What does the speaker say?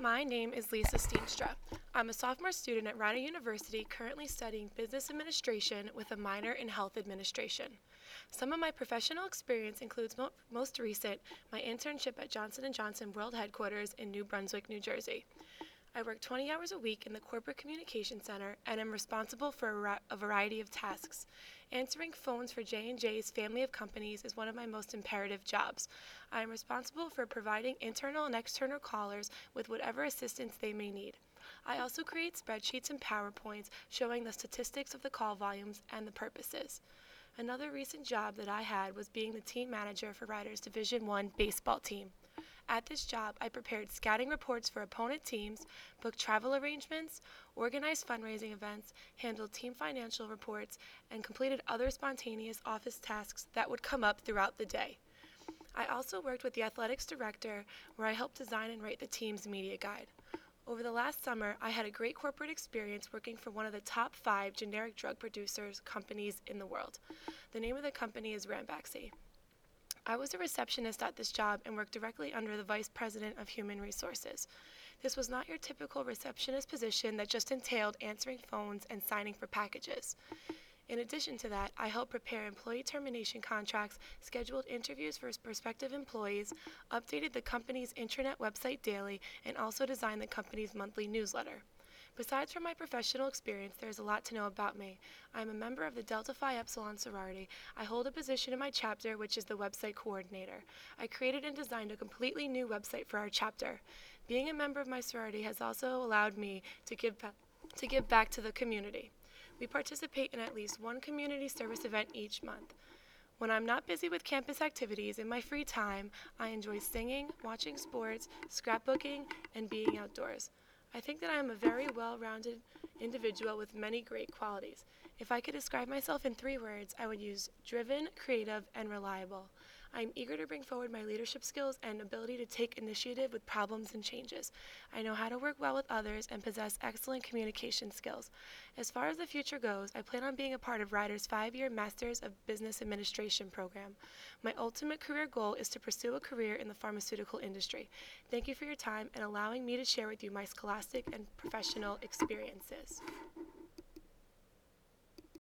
My name is Lisa Steenstra. I'm a sophomore student at Rider University currently studying business administration with a minor in health administration. Some of my professional experience includes mo- most recent my internship at Johnson & Johnson World Headquarters in New Brunswick, New Jersey. I work 20 hours a week in the Corporate Communication Center and am responsible for a, ri- a variety of tasks. Answering phones for J&J's family of companies is one of my most imperative jobs. I am responsible for providing internal and external callers with whatever assistance they may need. I also create spreadsheets and PowerPoints showing the statistics of the call volumes and the purposes. Another recent job that I had was being the team manager for Riders Division 1 baseball team. At this job, I prepared scouting reports for opponent teams, booked travel arrangements, organized fundraising events, handled team financial reports, and completed other spontaneous office tasks that would come up throughout the day. I also worked with the athletics director, where I helped design and write the team's media guide. Over the last summer, I had a great corporate experience working for one of the top five generic drug producers companies in the world. The name of the company is Ranbaxy. I was a receptionist at this job and worked directly under the Vice President of Human Resources. This was not your typical receptionist position that just entailed answering phones and signing for packages. In addition to that, I helped prepare employee termination contracts, scheduled interviews for prospective employees, updated the company's intranet website daily, and also designed the company's monthly newsletter. Besides from my professional experience, there is a lot to know about me. I am a member of the Delta Phi Epsilon sorority. I hold a position in my chapter, which is the website coordinator. I created and designed a completely new website for our chapter. Being a member of my sorority has also allowed me to give, to give back to the community. We participate in at least one community service event each month. When I'm not busy with campus activities in my free time, I enjoy singing, watching sports, scrapbooking, and being outdoors. I think that I am a very well rounded individual with many great qualities. If I could describe myself in three words, I would use driven, creative, and reliable. I am eager to bring forward my leadership skills and ability to take initiative with problems and changes. I know how to work well with others and possess excellent communication skills. As far as the future goes, I plan on being a part of Rider's five year Masters of Business Administration program. My ultimate career goal is to pursue a career in the pharmaceutical industry. Thank you for your time and allowing me to share with you my scholastic and professional experiences.